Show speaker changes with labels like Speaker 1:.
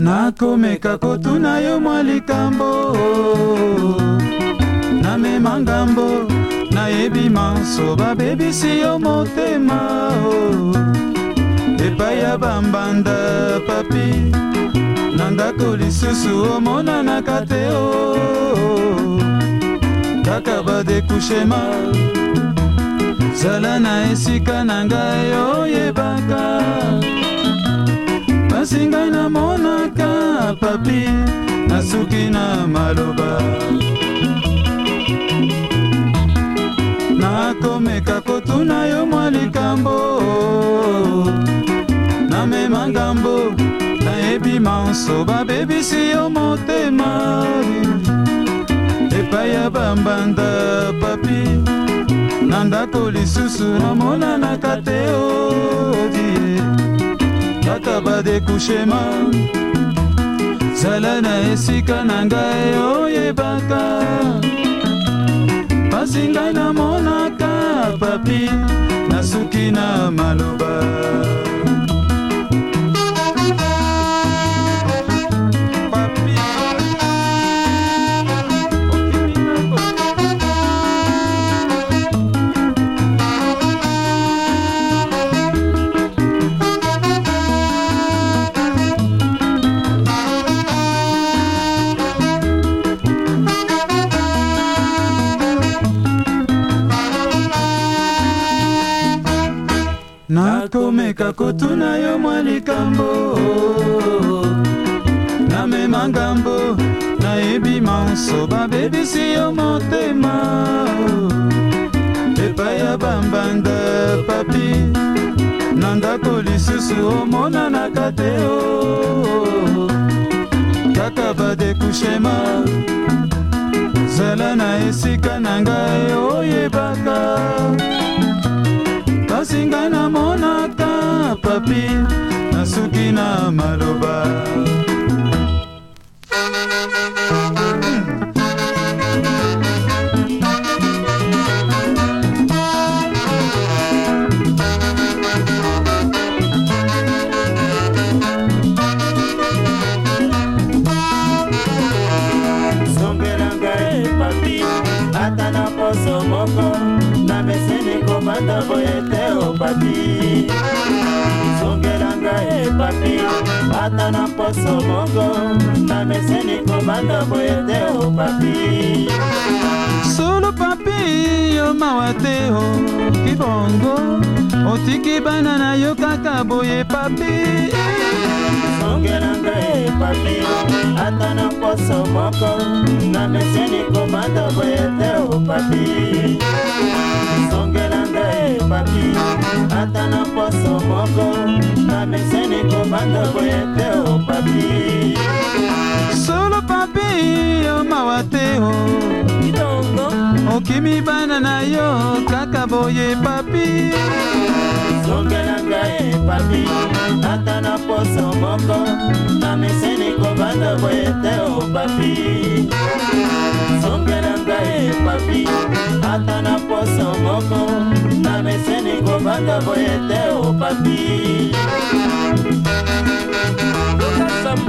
Speaker 1: nakomeka kotuna yo mwa likambo namema ngambo nayebi manso babebisi yo motema epai ya bambanda papi na ndako lisusu omonanaka te o kaka badekushema zala na esika na ngai oyebaka pasi ngai namonaka papi nasuki na maloba nakomeka kotuna yo mwa likambo namema ngambo nayebi manso babebisi yo motema epai ya bambanda papi na ndako lisusu namonanaka te odie kaka badekushema zala na esika na ngai oyebaka pasi ngai namonaka papi nasuki na maloba nakomeka kotuna yo mwa likambo namema ngambo nayebi manso babebisi yo motema epai ya bambanda papi na ndako lisusu omonanaka te o kaka badekushema zala na esika na ngai oyebaka kasi ngai namona wapi nasuki na maloba
Speaker 2: moko na beseni kobanda boye te opati oh, ata na poso moko
Speaker 1: na meseni kobanda boye te o oh, papi solo papi yo mawa te oki oh, bongo otiki bana na yo kaka boye papi songela ngai papi
Speaker 2: ata na poso moko na meseni kobanda boye te o oh, papi bandeko ete o papi
Speaker 1: solo papi yo mawa te o idongo okimi bana na yo kaka boye papi songela ngai papi ata na poso moko na meseni
Speaker 2: kobanda boye te o papi songela ngai papi ata na poso moko eseni kobanda boye te opapi oh